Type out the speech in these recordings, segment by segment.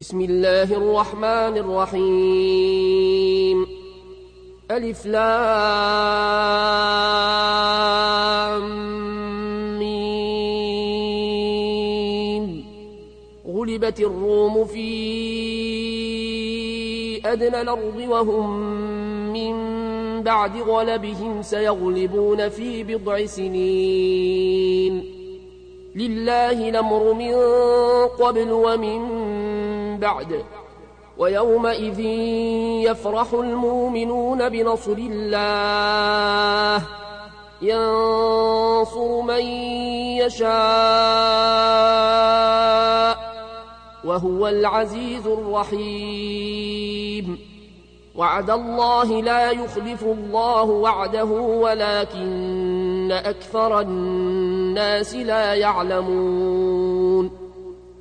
بسم الله الرحمن الرحيم. ألف لام مين غلبت الروم في أدنى الأرض وهم من بعد غلبهم سيغلبون في بضع سنين. لله الأمر من قبل ومن بعد. ويومئذ يفرح المؤمنون بنصر الله. ينصر من يشاء وهو العزيز الرحيم. وعد الله لا يخلف الله وعده ولكن أكثر الناس لا يعلمون.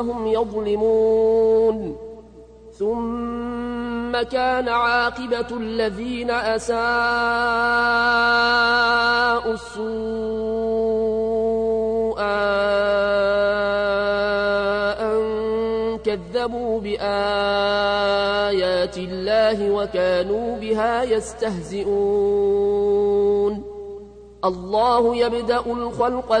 أنفسهم يظلمون. ثم كان عاقبة الذين أساءوا السوء أن كذبوا بآيات الله وكانوا بها يستهزئون. الله يبدأ الخلق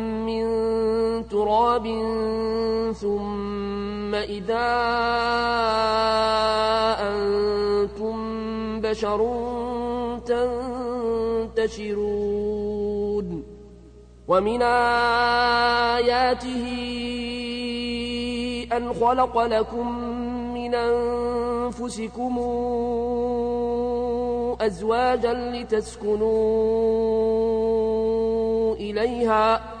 تراب ثم إذا أنتم بشر تنتشرون ومن آياته أن خلق لكم من أنفسكم أزواجا لتسكنوا إليها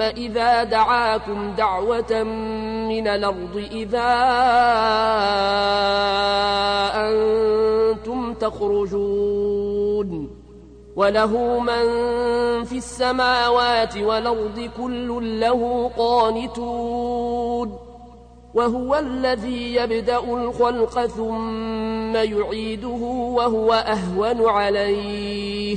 إذا دعاكم دعوة من الأرض إذا أنتم تخرجون وله من في السماوات والأرض كل له قانتون وهو الذي يبدأ الخلق ثم يعيده وهو أهون عليه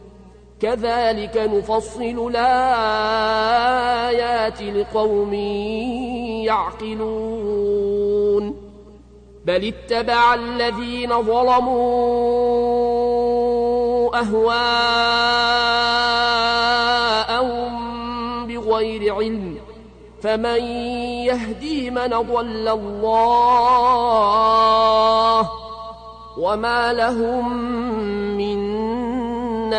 كذلك نفصل الآيات لقوم يعقلون. بل اتبع الذين ظلموا أهواءهم بغير علم. فمن يهدي من ضل الله وما لهم من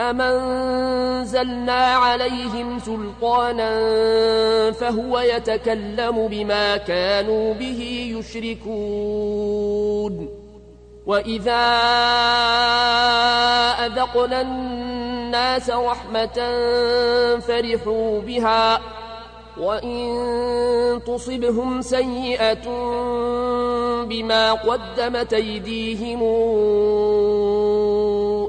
أمنزلنا عليهم سلطانا فهو يتكلم بما كانوا به يشركون وإذا أذقنا الناس رحمة فرحوا بها وإن تصبهم سيئة بما قدمت أيديهم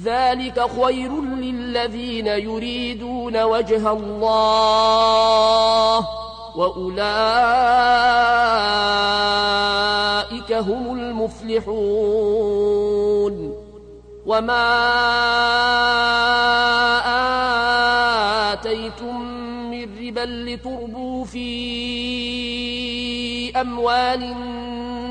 ذلك خير للذين يريدون وجه الله وأولئك هم المفلحون. وما آتيتم من ربا لتربوا في أموال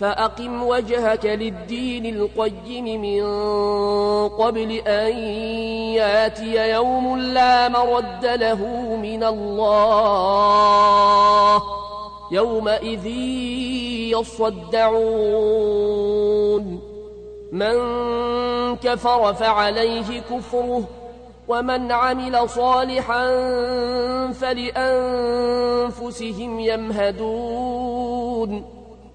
فأقم وجهك للدين القيم من قبل أن يأتي يوم لا مرد له من الله يومئذ يصدعون. من كفر فعليه كفره ومن عمل صالحا فلأنفسهم يمهدون.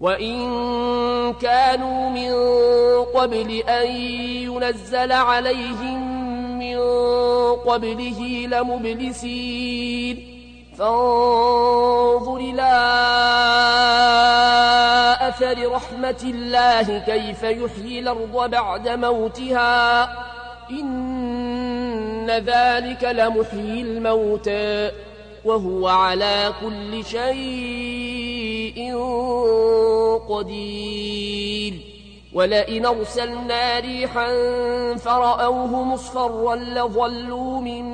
وإن كانوا من قبل أن ينزل عليهم من قبله لمبلسين فانظر إلى آثر رحمة الله كيف يحيي الأرض بعد موتها إن ذلك لمحيي الموتى وهو على كل شيء قدير ولئن أرسلنا ريحا فرأوه مصفرا لظلوا من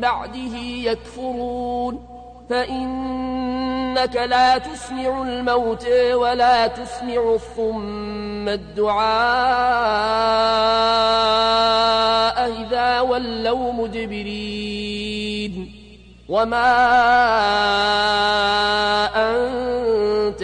بعده يكفرون فإنك لا تسمع الموت ولا تسمع الصم الدعاء إذا ولوا مدبرين وما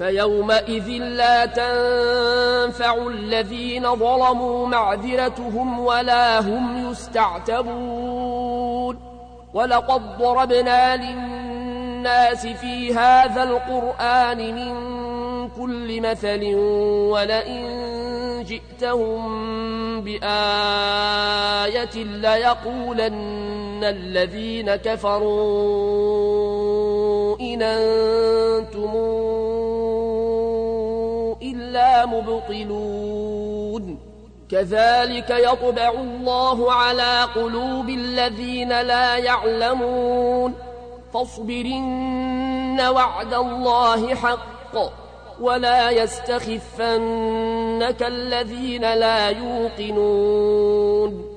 فيومئذ لا تنفع الذين ظلموا معذرتهم ولا هم يستعتبون. ولقد ضربنا للناس في هذا القرآن من كل مثل ولئن جئتهم بآية ليقولن الذين كفروا إن أنتم إلا مبطلون. كذلك يطبع الله على قلوب الذين لا يعلمون. فاصبرن وعد الله حق. ولا يستخفنك الذين لا يوقنون.